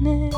你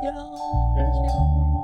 要求